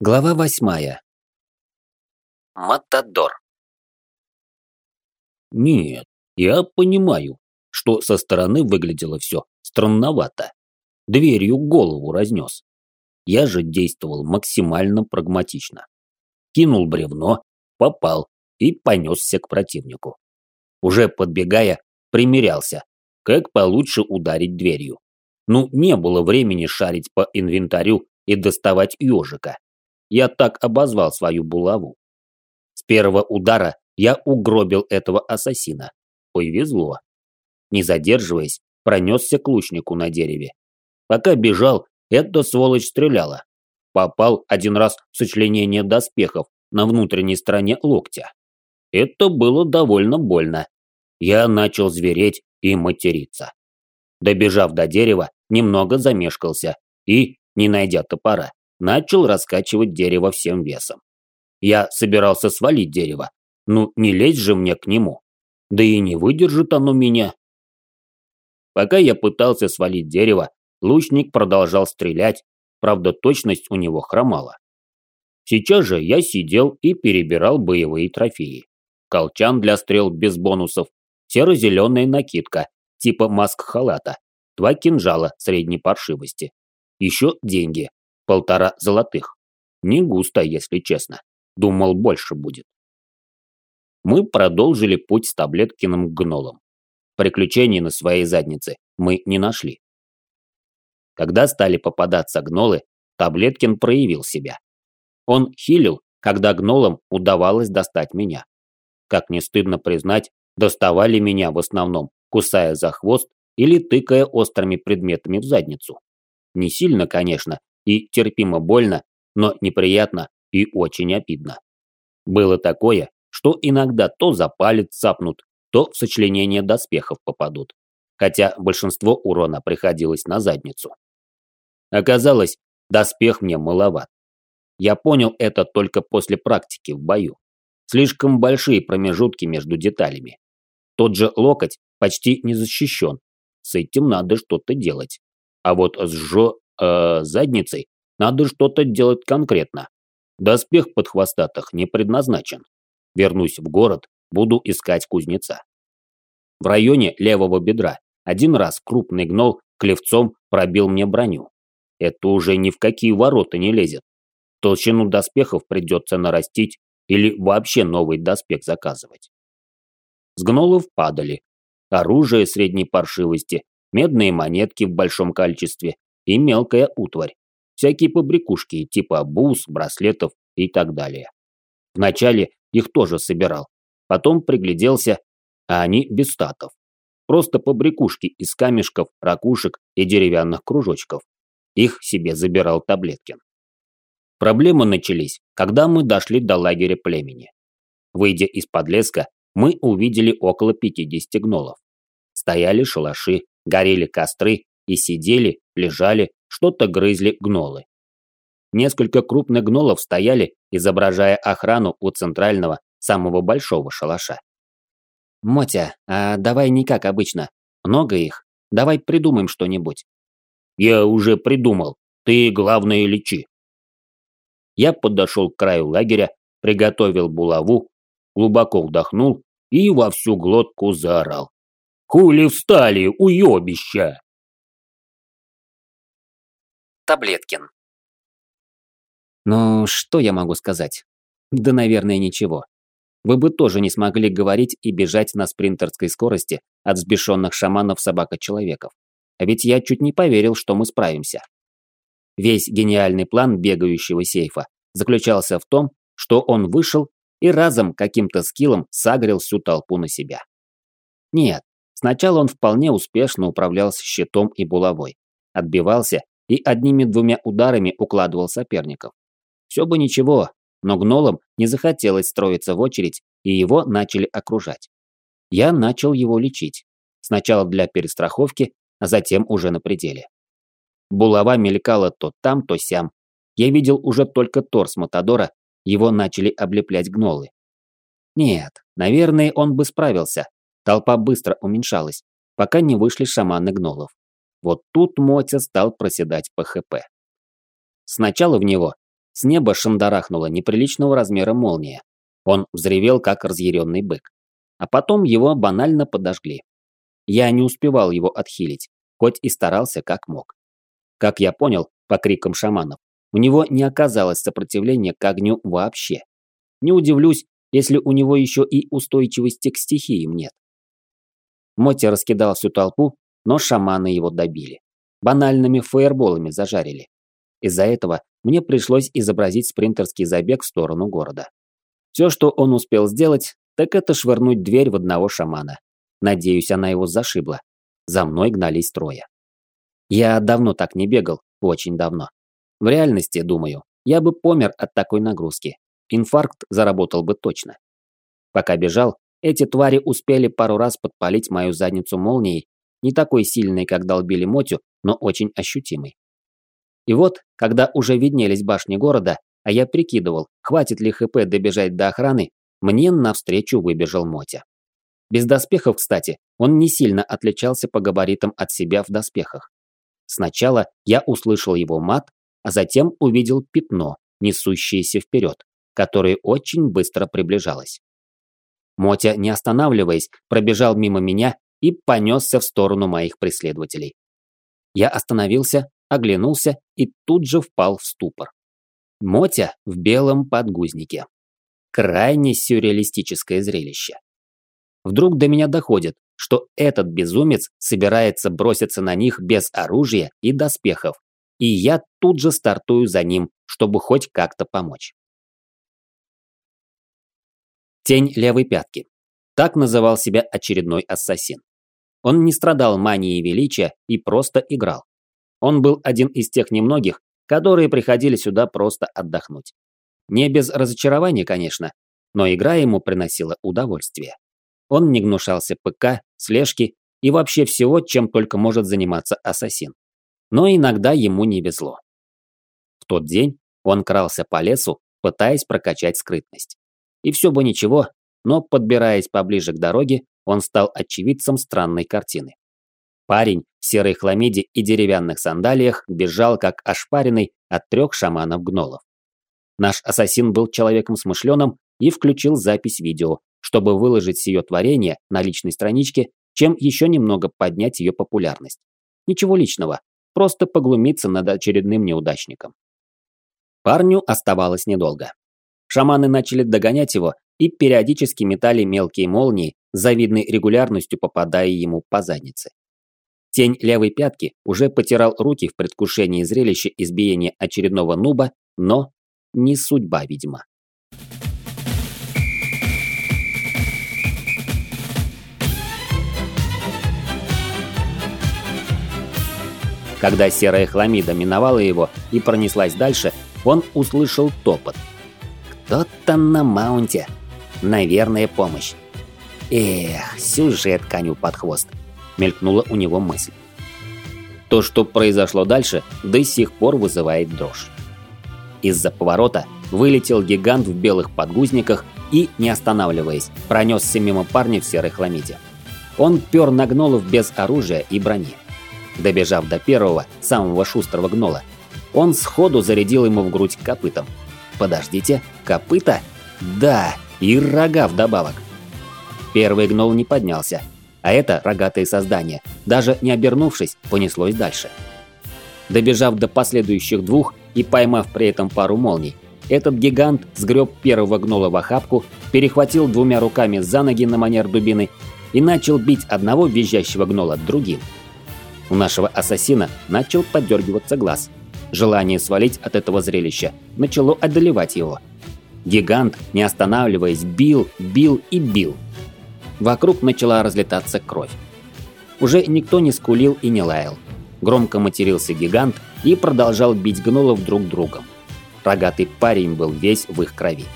Глава восьмая. Матадор. Нет, я понимаю, что со стороны выглядело все странновато. Дверью голову разнес. Я же действовал максимально прагматично. Кинул бревно, попал и понесся к противнику. Уже подбегая, примерялся, как получше ударить дверью. Ну, не было времени шарить по инвентарю и доставать ежика. Я так обозвал свою булаву. С первого удара я угробил этого ассасина. Повезло. Не задерживаясь, пронесся к лучнику на дереве. Пока бежал, эта сволочь стреляла. Попал один раз в сочленение доспехов на внутренней стороне локтя. Это было довольно больно. Я начал звереть и материться. Добежав до дерева, немного замешкался и, не найдя топора, начал раскачивать дерево всем весом. Я собирался свалить дерево, ну не лезь же мне к нему. Да и не выдержит оно меня. Пока я пытался свалить дерево, лучник продолжал стрелять, правда точность у него хромала. Сейчас же я сидел и перебирал боевые трофеи. Колчан для стрел без бонусов, серо-зеленая накидка, типа маск-халата, два кинжала средней паршивости. Еще деньги, полтора золотых. Не густо, если честно. Думал, больше будет. Мы продолжили путь с Таблеткиным гнолом. Приключений на своей заднице мы не нашли. Когда стали попадаться гнолы, Таблеткин проявил себя. Он хилил, когда гнолам удавалось достать меня. Как не стыдно признать, доставали меня в основном, кусая за хвост или тыкая острыми предметами в задницу. Не сильно, конечно, и терпимо больно, но неприятно и очень обидно. Было такое, что иногда то за палец цапнут, то в сочленение доспехов попадут, хотя большинство урона приходилось на задницу. Оказалось, доспех мне маловат. Я понял это только после практики в бою. Слишком большие промежутки между деталями. Тот же локоть почти не защищен. С этим надо что-то делать. А вот с жо э, задницей надо что-то делать конкретно. Доспех под хвостатых не предназначен. Вернусь в город, буду искать кузнеца. В районе левого бедра один раз крупный гнол клевцом пробил мне броню. Это уже ни в какие ворота не лезет. Толщину доспехов придется нарастить или вообще новый доспех заказывать. С гнолов падали. Оружие средней паршивости, медные монетки в большом количестве и мелкая утварь. Всякие побрякушки типа бус, браслетов и так далее. Вначале их тоже собирал. Потом пригляделся, а они без статов. Просто побрякушки из камешков, ракушек и деревянных кружочков. Их себе забирал Таблеткин. Проблемы начались, когда мы дошли до лагеря племени. Выйдя из подлеска, мы увидели около 50 гнолов. Стояли шалаши, горели костры и сидели, лежали, что-то грызли гнолы. Несколько крупных гнолов стояли, изображая охрану у центрального, самого большого шалаша. «Мотя, а давай не как обычно. Много их. Давай придумаем что-нибудь». «Я уже придумал. Ты, главное, лечи». Я подошел к краю лагеря, приготовил булаву, глубоко вдохнул и во всю глотку заорал. «Хули встали, уебища!» Таблеткин. Ну, что я могу сказать? Да, наверное, ничего. Вы бы тоже не смогли говорить и бежать на спринтерской скорости от взбешенных шаманов собака-человеков. А ведь я чуть не поверил, что мы справимся. Весь гениальный план бегающего сейфа заключался в том, что он вышел и разом каким-то скиллом сагрил всю толпу на себя. Нет, сначала он вполне успешно управлялся щитом и булавой, отбивался и одними-двумя ударами укладывал соперников. Все бы ничего, но гнолам не захотелось строиться в очередь, и его начали окружать. Я начал его лечить. Сначала для перестраховки, а затем уже на пределе. Булава мелькала то там, то сям. Я видел уже только торс Матадора, его начали облеплять гнолы. Нет, наверное, он бы справился. Толпа быстро уменьшалась, пока не вышли шаманы гнолов. Вот тут Мотя стал проседать по ХП. Сначала в него С неба шандарахнула неприличного размера молния. Он взревел, как разъяренный бык. А потом его банально подожгли. Я не успевал его отхилить, хоть и старался как мог. Как я понял, по крикам шаманов, у него не оказалось сопротивления к огню вообще. Не удивлюсь, если у него еще и устойчивости к стихиям нет. Моти раскидал всю толпу, но шаманы его добили. Банальными фаерболами зажарили. Из-за этого мне пришлось изобразить спринтерский забег в сторону города. Все, что он успел сделать, так это швырнуть дверь в одного шамана. Надеюсь, она его зашибла. За мной гнались трое. Я давно так не бегал, очень давно. В реальности, думаю, я бы помер от такой нагрузки. Инфаркт заработал бы точно. Пока бежал, эти твари успели пару раз подпалить мою задницу молнией, не такой сильной, как долбили Мотю, но очень ощутимой. И вот, когда уже виднелись башни города, а я прикидывал, хватит ли ХП добежать до охраны, мне навстречу выбежал Мотя. Без доспехов, кстати, он не сильно отличался по габаритам от себя в доспехах. Сначала я услышал его мат, а затем увидел пятно, несущееся вперед, которое очень быстро приближалось. Мотя, не останавливаясь, пробежал мимо меня и понесся в сторону моих преследователей. Я остановился, оглянулся и тут же впал в ступор. Мотя в белом подгузнике. Крайне сюрреалистическое зрелище. Вдруг до меня доходит, что этот безумец собирается броситься на них без оружия и доспехов, и я тут же стартую за ним, чтобы хоть как-то помочь. Тень левой пятки. Так называл себя очередной ассасин. Он не страдал манией величия и просто играл. Он был один из тех немногих, которые приходили сюда просто отдохнуть. Не без разочарования, конечно, но игра ему приносила удовольствие. Он не гнушался ПК, слежки и вообще всего, чем только может заниматься ассасин. Но иногда ему не везло. В тот день он крался по лесу, пытаясь прокачать скрытность. И все бы ничего, но подбираясь поближе к дороге, он стал очевидцем странной картины. Парень в серой хламиде и деревянных сандалиях бежал как ошпаренный от трех шаманов-гнолов. Наш ассасин был человеком смышленым и включил запись видео, чтобы выложить ее творение на личной страничке, чем еще немного поднять ее популярность. Ничего личного, просто поглумиться над очередным неудачником. Парню оставалось недолго. Шаманы начали догонять его и периодически метали мелкие молнии, с завидной регулярностью попадая ему по заднице. Тень левой пятки уже потирал руки в предвкушении зрелища избиения очередного нуба, но не судьба, видимо. Когда серая хламида миновала его и пронеслась дальше, он услышал топот. «Кто-то на маунте. Наверное, помощь. Эх, сюжет коню под хвост», – мелькнула у него мысль. То, что произошло дальше, до сих пор вызывает дрожь. Из-за поворота вылетел гигант в белых подгузниках и, не останавливаясь, пронесся мимо парня в серой хламиде. Он пер на гнолов без оружия и брони. Добежав до первого, самого шустрого гнола, он сходу зарядил ему в грудь копытом. Подождите, копыта? Да, и рога вдобавок. Первый гнол не поднялся, а это рогатое создание, даже не обернувшись, понеслось дальше. Добежав до последующих двух и поймав при этом пару молний, этот гигант сгреб первого гнола в охапку, перехватил двумя руками за ноги на манер дубины и начал бить одного визжащего гнола другим. У нашего ассасина начал поддергиваться глаз. Желание свалить от этого зрелища начало одолевать его. Гигант, не останавливаясь, бил, бил и бил. Вокруг начала разлетаться кровь. Уже никто не скулил и не лаял. Громко матерился гигант и продолжал бить гнолов друг другом. Рогатый парень был весь в их крови.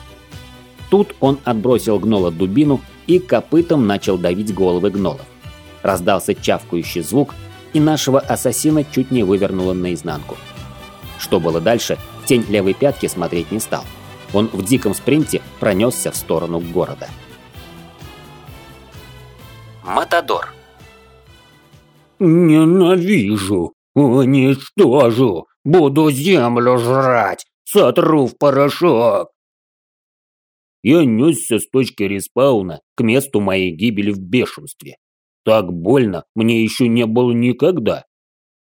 Тут он отбросил гнола дубину и копытом начал давить головы гнолов. Раздался чавкающий звук, и нашего ассасина чуть не вывернуло наизнанку. Что было дальше, тень левой пятки смотреть не стал. Он в диком спринте пронесся в сторону города. Матадор. «Ненавижу, уничтожу, буду землю жрать, сотру в порошок!» Я несся с точки респауна к месту моей гибели в бешенстве. Так больно мне еще не было никогда.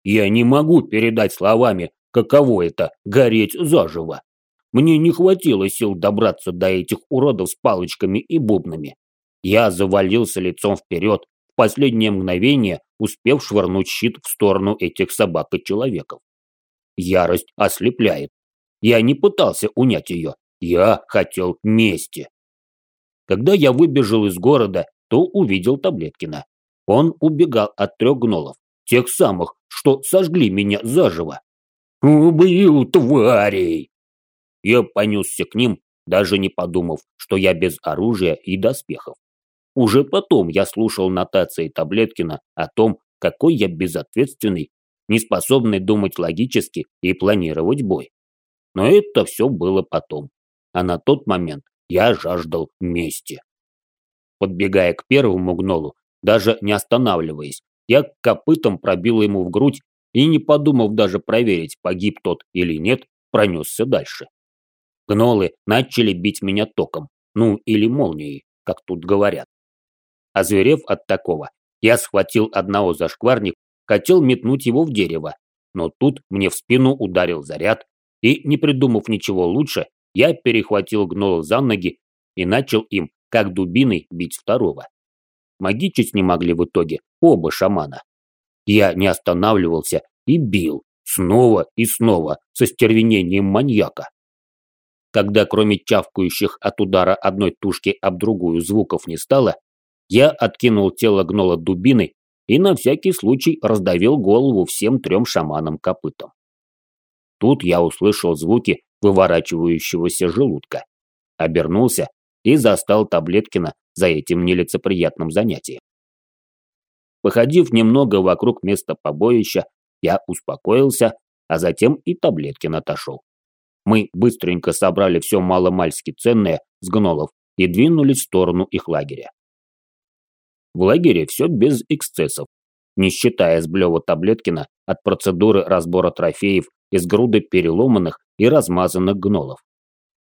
Я не могу передать словами, каково это – гореть заживо. Мне не хватило сил добраться до этих уродов с палочками и бубнами. Я завалился лицом вперед, в последнее мгновение успев швырнуть щит в сторону этих собак и человеков. Ярость ослепляет. Я не пытался унять ее, я хотел мести. Когда я выбежал из города, то увидел Таблеткина. Он убегал от трех гнолов, тех самых, что сожгли меня заживо. «Убил тварей!» Я понесся к ним, даже не подумав, что я без оружия и доспехов. Уже потом я слушал нотации Таблеткина о том, какой я безответственный, неспособный думать логически и планировать бой. Но это все было потом. А на тот момент я жаждал мести. Подбегая к первому гнолу, даже не останавливаясь, я копытом пробил ему в грудь и, не подумав даже проверить, погиб тот или нет, пронесся дальше. Гнолы начали бить меня током, ну или молнией, как тут говорят. Озверев от такого, я схватил одного за шкварник, хотел метнуть его в дерево, но тут мне в спину ударил заряд, и, не придумав ничего лучше, я перехватил гнола за ноги и начал им, как дубиной, бить второго. Магичить не могли в итоге оба шамана. Я не останавливался и бил, снова и снова, со стервенением маньяка. Когда кроме чавкающих от удара одной тушки об другую звуков не стало, я откинул тело гнола дубины и на всякий случай раздавил голову всем трем шаманам копытом. Тут я услышал звуки выворачивающегося желудка. Обернулся и застал Таблеткина за этим нелицеприятным занятием. Походив немного вокруг места побоища, я успокоился, а затем и Таблеткин отошел. Мы быстренько собрали все маломальски ценное с гнолов и двинулись в сторону их лагеря. В лагере все без эксцессов, не считая сблева Таблеткина от процедуры разбора трофеев из груды переломанных и размазанных гнолов.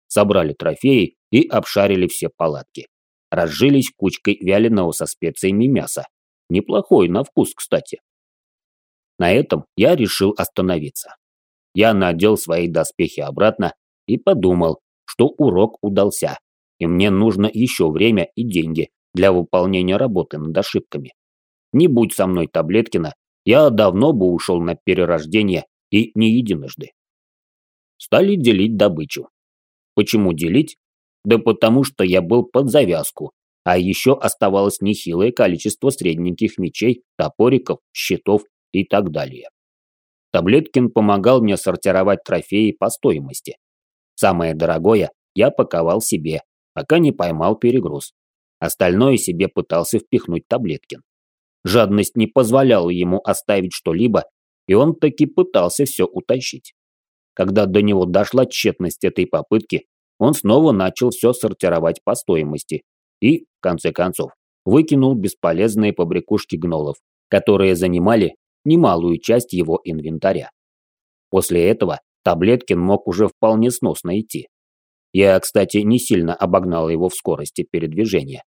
Собрали трофеи и обшарили все палатки. Разжились кучкой вяленого со специями мяса. Неплохой на вкус, кстати. На этом я решил остановиться. Я надел свои доспехи обратно и подумал, что урок удался, и мне нужно еще время и деньги для выполнения работы над ошибками. Не будь со мной Таблеткина, я давно бы ушел на перерождение и не единожды. Стали делить добычу. Почему делить? Да потому что я был под завязку, а еще оставалось нехилое количество средненьких мечей, топориков, щитов и так далее. Таблеткин помогал мне сортировать трофеи по стоимости. Самое дорогое я паковал себе, пока не поймал перегруз. Остальное себе пытался впихнуть Таблеткин. Жадность не позволяла ему оставить что-либо, и он таки пытался все утащить. Когда до него дошла тщетность этой попытки, он снова начал все сортировать по стоимости и, в конце концов, выкинул бесполезные побрякушки гнолов, которые занимали немалую часть его инвентаря. После этого Таблеткин мог уже вполне сносно идти. Я, кстати, не сильно обогнал его в скорости передвижения.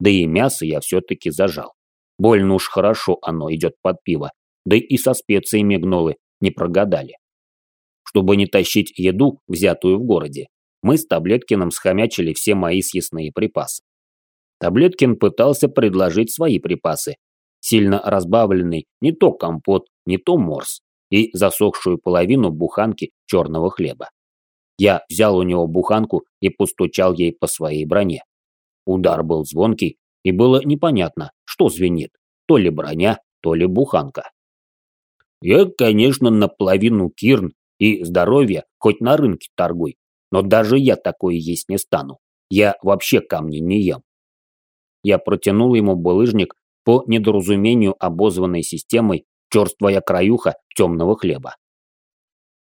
Да и мясо я все-таки зажал. Больно уж хорошо оно идет под пиво, да и со специями гнолы не прогадали. Чтобы не тащить еду, взятую в городе, мы с Таблеткиным схомячили все мои съестные припасы. Таблеткин пытался предложить свои припасы, сильно разбавленный не то компот, не то морс и засохшую половину буханки черного хлеба. Я взял у него буханку и постучал ей по своей броне. Удар был звонкий, и было непонятно, что звенит, то ли броня, то ли буханка. Я, конечно, наполовину кирн и здоровье хоть на рынке торгуй, но даже я такое есть не стану. Я вообще камни не ем. Я протянул ему булыжник по недоразумению обозванной системой черствая краюха темного хлеба.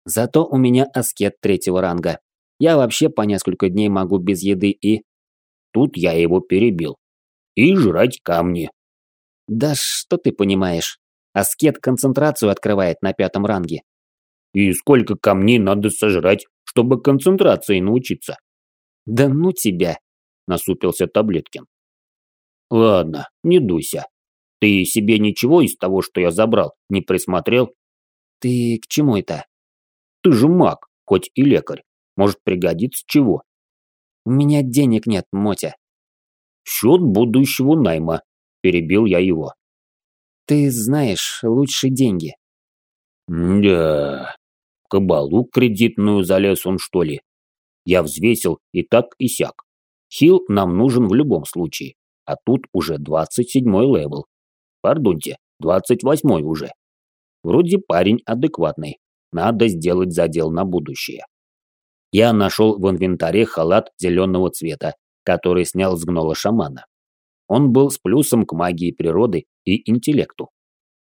Зато у меня аскет третьего ранга. Я вообще по несколько дней могу без еды и... Тут я его перебил. И жрать камни. Да что ты понимаешь? Аскет концентрацию открывает на пятом ранге. И сколько камней надо сожрать, чтобы концентрации научиться. Да ну тебя, насупился Таблеткин. Ладно, не дуйся. Ты себе ничего из того, что я забрал, не присмотрел? Ты к чему это? Ты же маг, хоть и лекарь. Может пригодится чего? У меня денег нет, Мотя. Счет будущего найма. Перебил я его. Ты знаешь, лучше деньги. Да, кабалу кредитную залез он, что ли? Я взвесил и так и сяк. Хил нам нужен в любом случае, а тут уже 27-й левел. Пардоньте, 28-й уже. Вроде парень адекватный, надо сделать задел на будущее. Я нашел в инвентаре халат зеленого цвета, который снял с гнола шамана. Он был с плюсом к магии природы и интеллекту.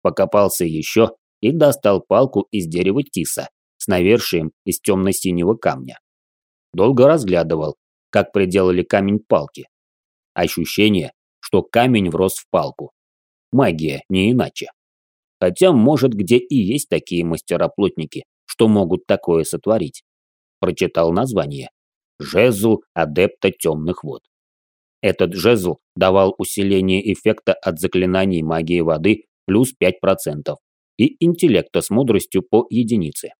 Покопался еще и достал палку из дерева тиса с навершием из темно-синего камня. Долго разглядывал, как приделали камень палки. Ощущение, что камень врос в палку. Магия, не иначе. Хотя, может, где и есть такие мастера-плотники, что могут такое сотворить. Прочитал название. Жезл адепта темных вод. Этот жезл давал усиление эффекта от заклинаний магии воды плюс 5% и интеллекта с мудростью по единице.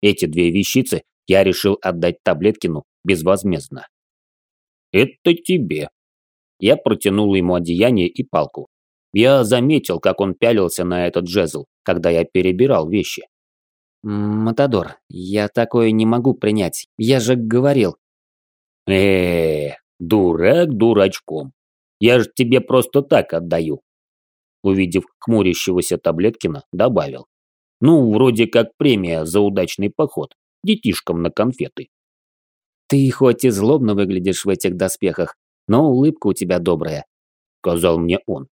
Эти две вещицы я решил отдать Таблеткину безвозмездно. «Это тебе». Я протянул ему одеяние и палку. Я заметил, как он пялился на этот жезл, когда я перебирал вещи. «Матадор, я такое не могу принять. Я же говорил». э, -э дурак дурачком. Я же тебе просто так отдаю». Увидев хмурящегося Таблеткина, добавил. «Ну, вроде как премия за удачный поход. Детишкам на конфеты». «Ты хоть и злобно выглядишь в этих доспехах, но улыбка у тебя добрая», — сказал мне он.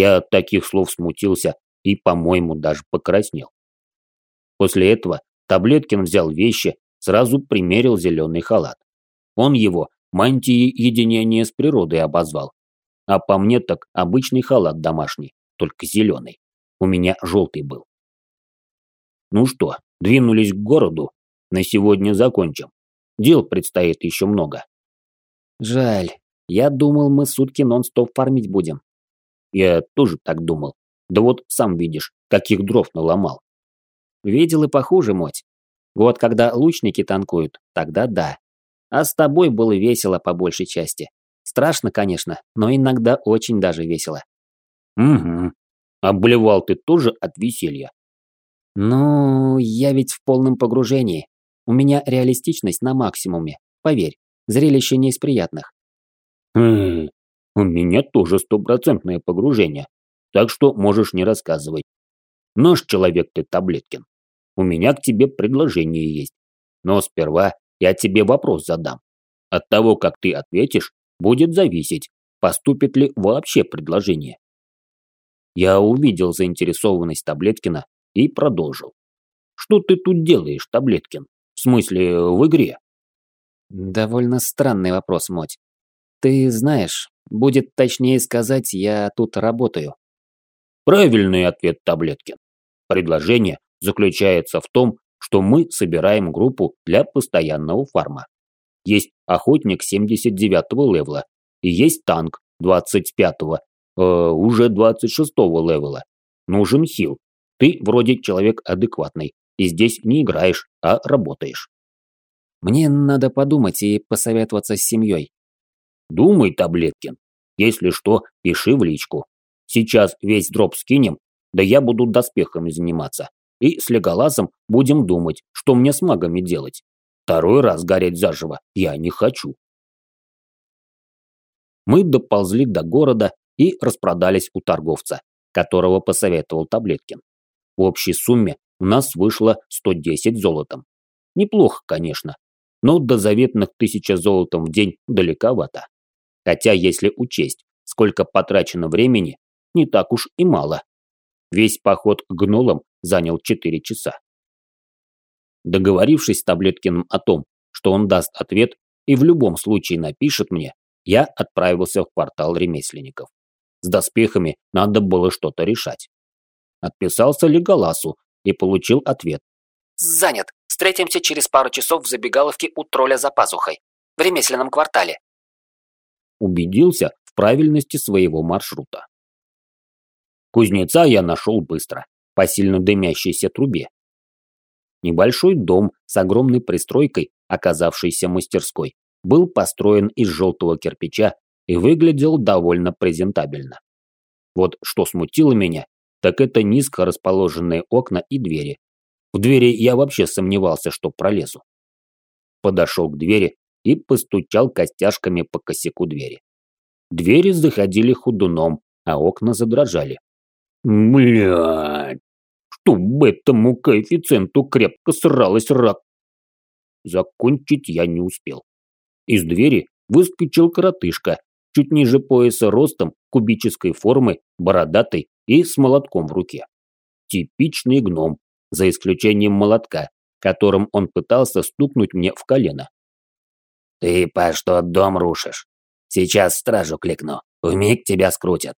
Я от таких слов смутился и, по-моему, даже покраснел. После этого Таблеткин взял вещи, сразу примерил зеленый халат. Он его мантией единения с природой обозвал. А по мне так обычный халат домашний, только зеленый. У меня желтый был. Ну что, двинулись к городу. На сегодня закончим. Дел предстоит еще много. Жаль. Я думал, мы сутки нон-стоп фармить будем. Я тоже так думал. Да вот сам видишь, каких дров наломал. Видел и похуже, моть. Вот когда лучники танкуют, тогда да. А с тобой было весело по большей части. Страшно, конечно, но иногда очень даже весело. Угу. Обливал ты тоже от веселья? Ну, я ведь в полном погружении. У меня реалистичность на максимуме. Поверь, зрелище не из приятных. Хм, у меня тоже стопроцентное погружение, так что можешь не рассказывать. Наш человек ты, Таблеткин. У меня к тебе предложение есть. Но сперва я тебе вопрос задам. От того, как ты ответишь, будет зависеть, поступит ли вообще предложение. Я увидел заинтересованность Таблеткина и продолжил. Что ты тут делаешь, Таблеткин? В смысле, в игре? Довольно странный вопрос, Моть. Ты знаешь, будет точнее сказать, я тут работаю. Правильный ответ, Таблеткин. Предложение заключается в том, что мы собираем группу для постоянного фарма. Есть охотник 79-го левела и есть танк 25-го, э, уже 26-го левела. Нужен хил. Ты вроде человек адекватный и здесь не играешь, а работаешь. Мне надо подумать и посоветоваться с семьей. Думай, Таблеткин. Если что, пиши в личку. Сейчас весь дроп скинем, да я буду доспехами заниматься. И с Леголасом будем думать, что мне с магами делать. Второй раз гореть заживо я не хочу. Мы доползли до города и распродались у торговца, которого посоветовал Таблеткин. В общей сумме у нас вышло 110 золотом. Неплохо, конечно, но до заветных 1000 золотом в день далековато. Хотя, если учесть, сколько потрачено времени, не так уж и мало. Весь поход к гнолам занял 4 часа. Договорившись с Таблеткиным о том, что он даст ответ и в любом случае напишет мне, я отправился в портал ремесленников. С доспехами надо было что-то решать. Отписался Леголасу и получил ответ. «Занят. Встретимся через пару часов в забегаловке у тролля за пазухой, в ремесленном квартале. Убедился в правильности своего маршрута. Кузнеца я нашел быстро, по сильно дымящейся трубе. Небольшой дом с огромной пристройкой, оказавшейся мастерской, был построен из желтого кирпича и выглядел довольно презентабельно. Вот что смутило меня, так это низко расположенные окна и двери. В двери я вообще сомневался, что пролезу. Подошел к двери и постучал костяшками по косяку двери. Двери заходили худуном, а окна задрожали. Блядь, чтоб этому коэффициенту крепко сралась рак. Закончить я не успел. Из двери выскочил коротышка, чуть ниже пояса ростом, кубической формы, бородатый и с молотком в руке. Типичный гном, за исключением молотка, которым он пытался стукнуть мне в колено. «Ты по что дом рушишь? Сейчас стражу кликну, вмиг тебя скрутят».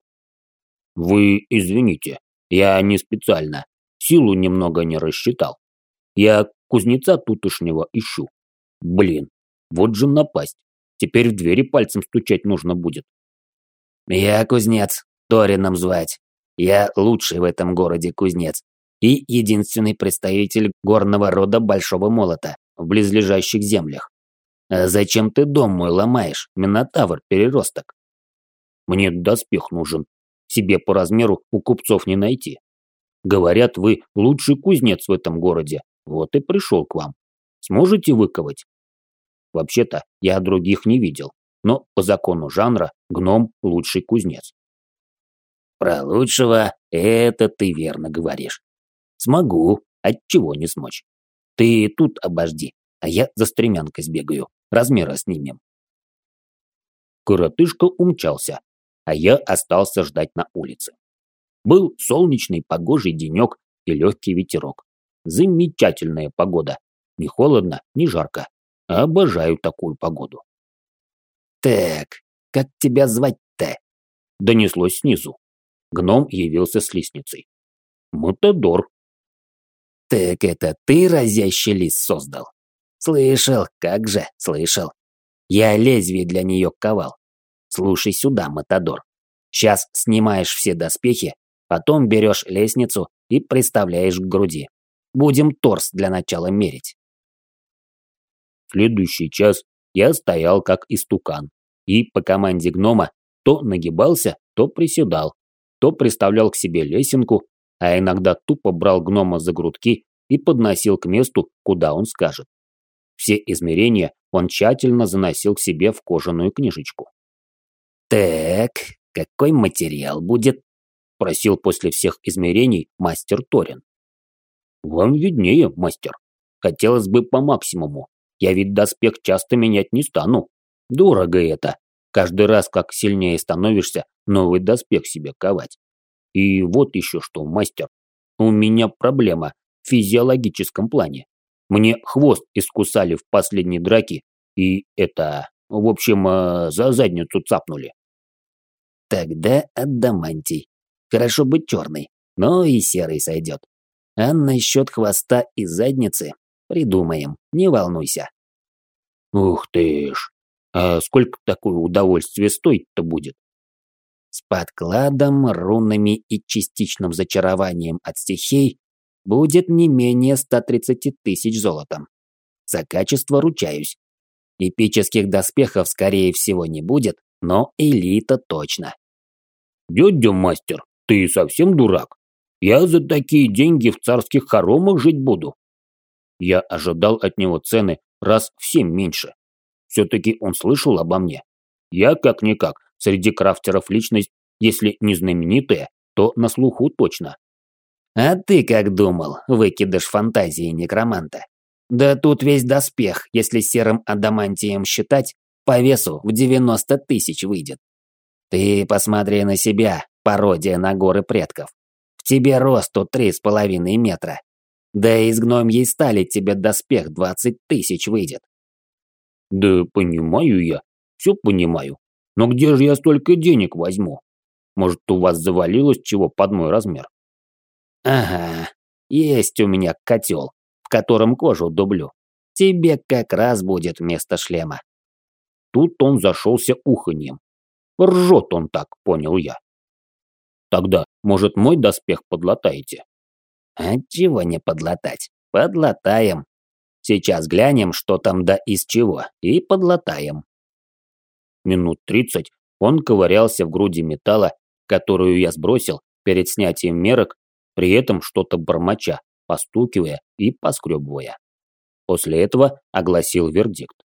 «Вы извините, я не специально, силу немного не рассчитал. Я кузнеца тутошнего ищу. Блин, вот же напасть. Теперь в двери пальцем стучать нужно будет. Я кузнец, Торином звать. Я лучший в этом городе кузнец и единственный представитель горного рода Большого Молота в близлежащих землях. А зачем ты дом мой ломаешь, Минотавр-переросток? Мне доспех нужен. Себе по размеру у купцов не найти. Говорят, вы лучший кузнец в этом городе. Вот и пришел к вам. Сможете выковать? Вообще-то, я других не видел. Но по закону жанра гном – лучший кузнец. Про лучшего это ты верно говоришь. Смогу, отчего не смочь. Ты тут обожди, а я за стремянкой сбегаю. Размера снимем. Коротышка умчался, а я остался ждать на улице. Был солнечный погожий денек и легкий ветерок. Замечательная погода. Не холодно, не жарко. Обожаю такую погоду. «Так, как тебя звать-то?» Донеслось снизу. Гном явился с лестницей. «Матадор». «Так это ты разящий лист создал?» «Слышал, как же, слышал. Я лезвие для нее ковал. Слушай сюда, Матадор. Сейчас снимаешь все доспехи, потом берешь лестницу и приставляешь к груди. Будем торс для начала мерить. Следующий час я стоял как истукан и по команде гнома то нагибался, то приседал, то приставлял к себе лесенку, а иногда тупо брал гнома за грудки и подносил к месту, куда он скажет. Все измерения он тщательно заносил к себе в кожаную книжечку. «Так, какой материал будет?» – просил после всех измерений мастер Торин. «Вам виднее, мастер. Хотелось бы по максимуму. Я ведь доспех часто менять не стану. Дорого это. Каждый раз, как сильнее становишься, новый доспех себе ковать. И вот еще что, мастер. У меня проблема в физиологическом плане. Мне хвост искусали в последней драке, и это, в общем, э, за задницу цапнули. Тогда адамантий. Хорошо быть черный, но и серый сойдет. А насчет хвоста и задницы придумаем, не волнуйся. Ух ты ж, а сколько такое удовольствие стоить-то будет? С подкладом, рунами и частичным зачарованием от стихий будет не менее 130 тысяч золотом. За качество ручаюсь. Эпических доспехов, скорее всего, не будет, но элита точно. «Дядя мастер, ты совсем дурак? Я за такие деньги в царских хоромах жить буду». Я ожидал от него цены раз в семь меньше. Все-таки он слышал обо мне. Я, как-никак, среди крафтеров личность, если не знаменитая, то на слуху точно. А ты как думал, выкидыш фантазии некроманта? Да тут весь доспех, если серым адамантием считать, по весу в 90 тысяч выйдет. Ты посмотри на себя, пародия на горы предков. В тебе росту три с половиной метра. Да и из гномьей стали тебе доспех двадцать тысяч выйдет. Да понимаю я, все понимаю. Но где же я столько денег возьму? Может, у вас завалилось чего под мой размер? Ага, есть у меня котел, в котором кожу дублю. Тебе как раз будет вместо шлема. Тут он зашелся уханьем. Ржет он так, понял я. Тогда, может, мой доспех подлатаете? А чего не подлатать? Подлатаем. Сейчас глянем, что там да из чего, и подлатаем. Минут тридцать он ковырялся в груди металла, которую я сбросил перед снятием мерок, при этом что-то бормоча, постукивая и поскребывая. После этого огласил вердикт.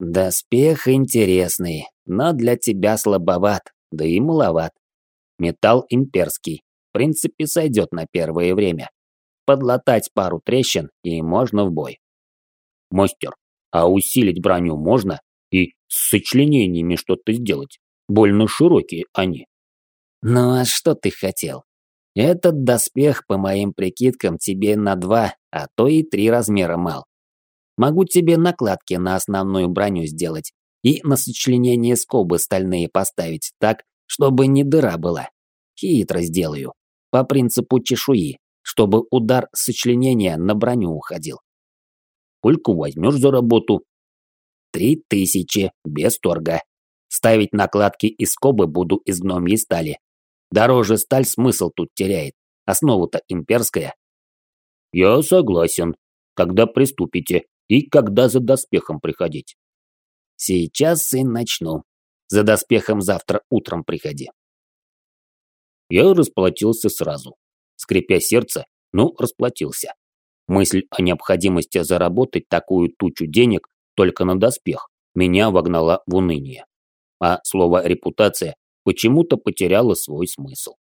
«Доспех интересный, но для тебя слабоват, да и маловат. Металл имперский, в принципе сойдет на первое время. Подлатать пару трещин и можно в бой. Мастер, а усилить броню можно? И с сочленениями что-то сделать? Больно широкие они. Ну а что ты хотел? Этот доспех, по моим прикидкам, тебе на два, а то и три размера мал. Могу тебе накладки на основную броню сделать и на сочленение скобы стальные поставить так, чтобы не дыра была. Хитро сделаю. По принципу чешуи, чтобы удар сочленения на броню уходил. Сколько возьмешь за работу? Три тысячи, без торга. Ставить накладки и скобы буду из гномьей стали. Дороже сталь смысл тут теряет. Основа-то имперская. Я согласен. Когда приступите и когда за доспехом приходить? Сейчас и начну. За доспехом завтра утром приходи. Я расплатился сразу. Скрипя сердце, но расплатился. Мысль о необходимости заработать такую тучу денег только на доспех меня вогнала в уныние. А слово «репутация» почему-то потеряло свой смысл.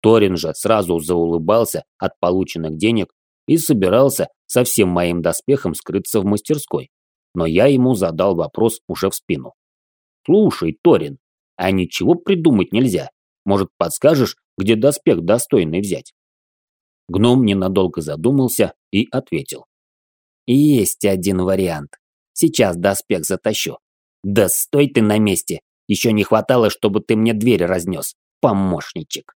Торин же сразу заулыбался от полученных денег и собирался со всем моим доспехом скрыться в мастерской. Но я ему задал вопрос уже в спину. «Слушай, Торин, а ничего придумать нельзя? Может, подскажешь, где доспех достойный взять?» Гном ненадолго задумался и ответил. «Есть один вариант. Сейчас доспех затащу. Да стой ты на месте. Еще не хватало, чтобы ты мне дверь разнес, помощничек».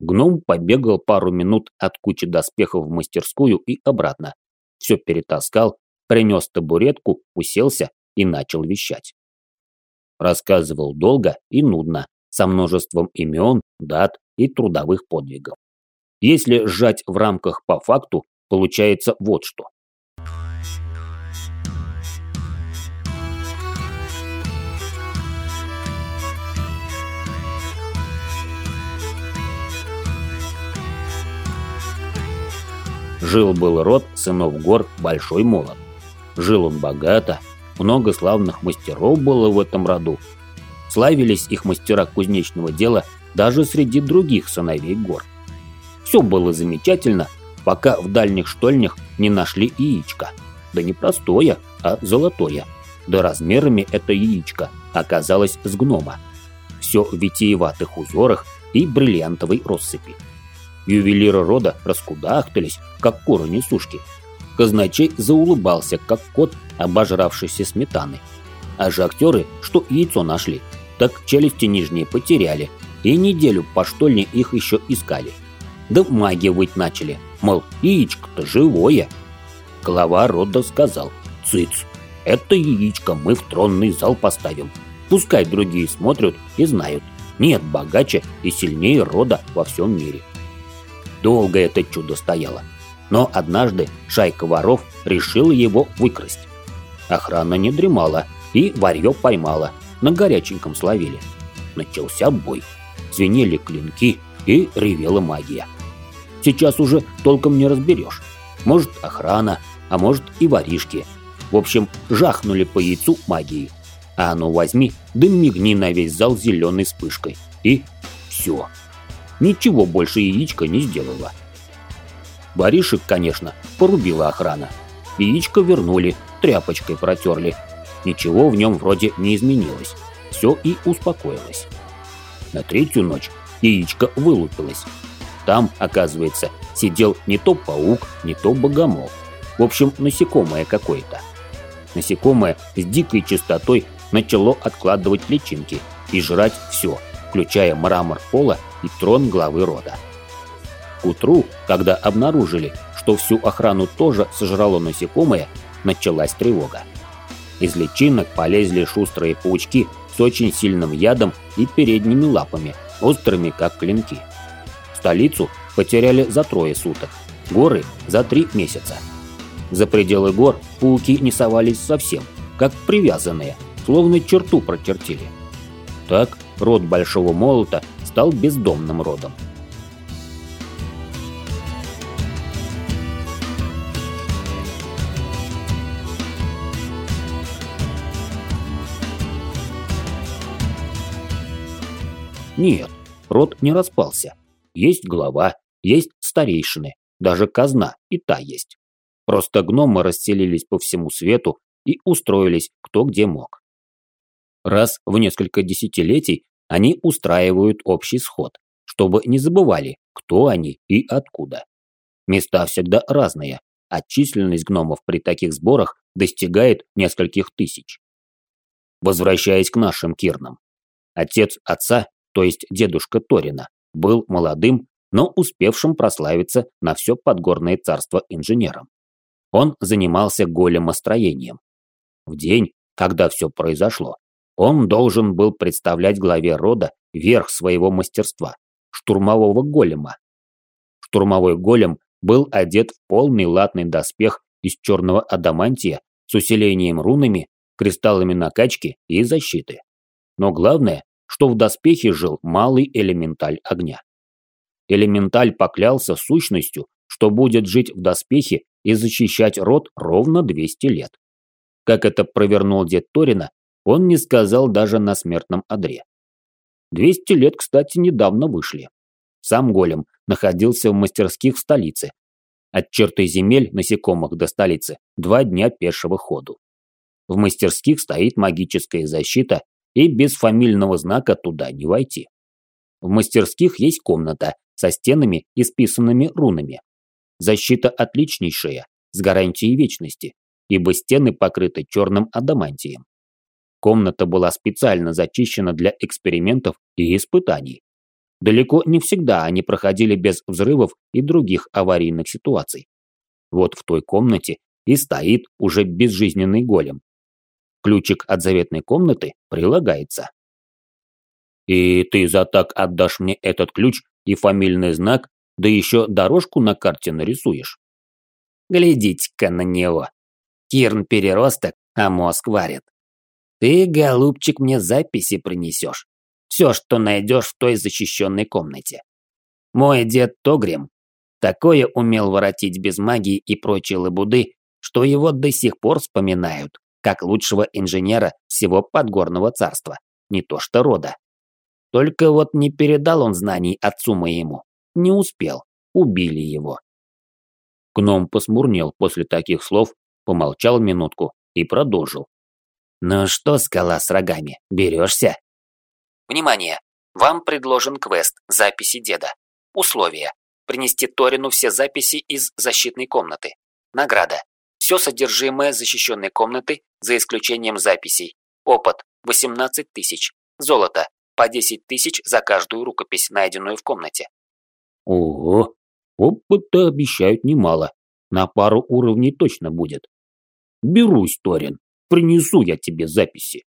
Гном побегал пару минут от кучи доспехов в мастерскую и обратно. Все перетаскал, принес табуретку, уселся и начал вещать. Рассказывал долго и нудно, со множеством имен, дат и трудовых подвигов. Если сжать в рамках по факту, получается вот что. Жил-был род сынов гор Большой Молот. Жил он богато, много славных мастеров было в этом роду. Славились их мастера кузнечного дела даже среди других сыновей гор. Все было замечательно, пока в дальних штольнях не нашли яичко. Да не простое, а золотое. Да размерами это яичко оказалось с гнома. Все в витиеватых узорах и бриллиантовой россыпи. Ювелиры рода раскудахтались, как куры несушки. Казначей заулыбался, как кот, обожравшийся сметаной. А же актеры, что яйцо нашли, так челюсти нижние потеряли, и неделю по штольне их еще искали – да маги выть начали, мол, яичко-то живое. Глава рода сказал, цыц, это яичко мы в тронный зал поставим. Пускай другие смотрят и знают, нет богаче и сильнее рода во всем мире. Долго это чудо стояло, но однажды шайка воров решила его выкрасть. Охрана не дремала и варье поймала, на горяченьком словили. Начался бой. Звенели клинки и ревела магия. Сейчас уже толком не разберешь. Может, охрана, а может и воришки. В общем, жахнули по яйцу магии. А ну возьми, да мигни на весь зал зеленой вспышкой. И все. Ничего больше яичко не сделала. Воришек, конечно, порубила охрана. Яичко вернули, тряпочкой протерли. Ничего в нем вроде не изменилось. Все и успокоилось. На третью ночь яичко вылупилось там, оказывается, сидел не то паук, не то богомол. В общем, насекомое какое-то. Насекомое с дикой частотой начало откладывать личинки и жрать все, включая мрамор пола и трон главы рода. К утру, когда обнаружили, что всю охрану тоже сожрало насекомое, началась тревога. Из личинок полезли шустрые паучки с очень сильным ядом и передними лапами, острыми как клинки. Столицу потеряли за трое суток, горы за три месяца. За пределы гор пауки не совались совсем, как привязанные, словно черту прочертили. Так род Большого Молота стал бездомным родом. Нет, род не распался. Есть глава, есть старейшины, даже казна и та есть. Просто гномы расселились по всему свету и устроились кто где мог. Раз в несколько десятилетий они устраивают общий сход, чтобы не забывали, кто они и откуда. Места всегда разные, а численность гномов при таких сборах достигает нескольких тысяч. Возвращаясь к нашим кирнам. Отец отца, то есть дедушка Торина, был молодым, но успевшим прославиться на все подгорное царство инженером. Он занимался големостроением. В день, когда все произошло, он должен был представлять главе рода верх своего мастерства – штурмового голема. Штурмовой голем был одет в полный латный доспех из черного адамантия с усилением рунами, кристаллами накачки и защиты. Но главное, что в доспехе жил малый элементаль огня. Элементаль поклялся сущностью, что будет жить в доспехе и защищать род ровно 200 лет. Как это провернул дед Торина, он не сказал даже на смертном одре. 200 лет, кстати, недавно вышли. Сам голем находился в мастерских в столице. От черты земель насекомых до столицы два дня пешего ходу. В мастерских стоит магическая защита, и без фамильного знака туда не войти. В мастерских есть комната со стенами, исписанными рунами. Защита отличнейшая, с гарантией вечности, ибо стены покрыты черным адамантием. Комната была специально зачищена для экспериментов и испытаний. Далеко не всегда они проходили без взрывов и других аварийных ситуаций. Вот в той комнате и стоит уже безжизненный голем. Ключик от заветной комнаты прилагается. «И ты за так отдашь мне этот ключ и фамильный знак, да еще дорожку на карте нарисуешь. Глядите-ка на него. Кирн переросток, а мозг варит. Ты, голубчик, мне записи принесешь. Все, что найдешь в той защищенной комнате. Мой дед Тогрим такое умел воротить без магии и прочей лабуды, что его до сих пор вспоминают, как лучшего инженера всего подгорного царства, не то что рода. Только вот не передал он знаний отцу моему. Не успел. Убили его. Гном посмурнел после таких слов, помолчал минутку и продолжил. «Ну что, скала с рогами, берешься?» «Внимание! Вам предложен квест «Записи деда». Условия. Принести Торину все записи из защитной комнаты. Награда. Все содержимое защищенной комнаты, за исключением записей. Опыт – 18 тысяч. Золото – по 10 тысяч за каждую рукопись, найденную в комнате. Ого, опыта обещают немало. На пару уровней точно будет. Берусь, Торин, принесу я тебе записи.